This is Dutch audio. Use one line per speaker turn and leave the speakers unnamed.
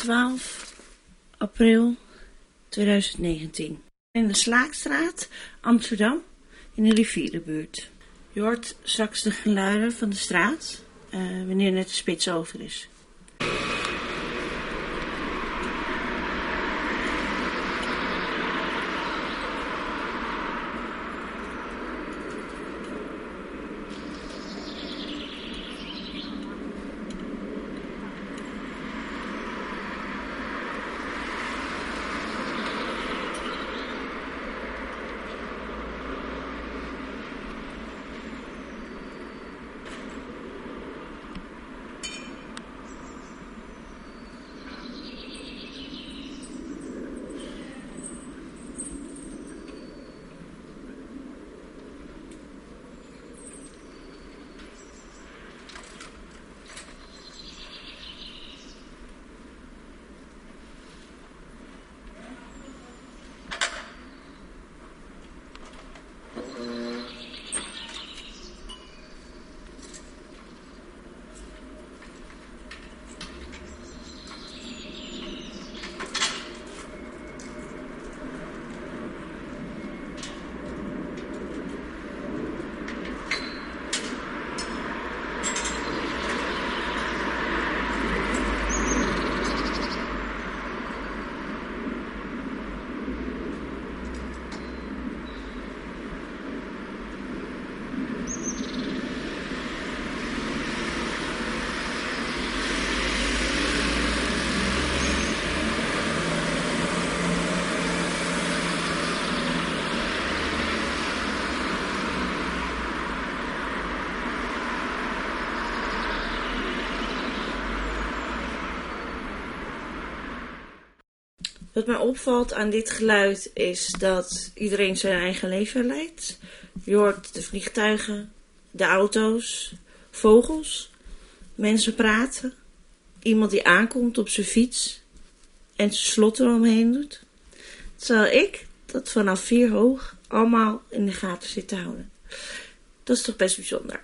12 april 2019. In de Slaakstraat, Amsterdam, in de rivierenbuurt. Je hoort straks de geluiden van de straat uh, wanneer net de spits over is. Wat mij opvalt aan dit geluid is dat iedereen zijn eigen leven leidt. Je hoort de vliegtuigen, de auto's, vogels, mensen praten, iemand die aankomt op zijn fiets en zijn slot eromheen doet. Terwijl ik dat vanaf vier hoog allemaal in de gaten zit te houden. Dat is toch best bijzonder.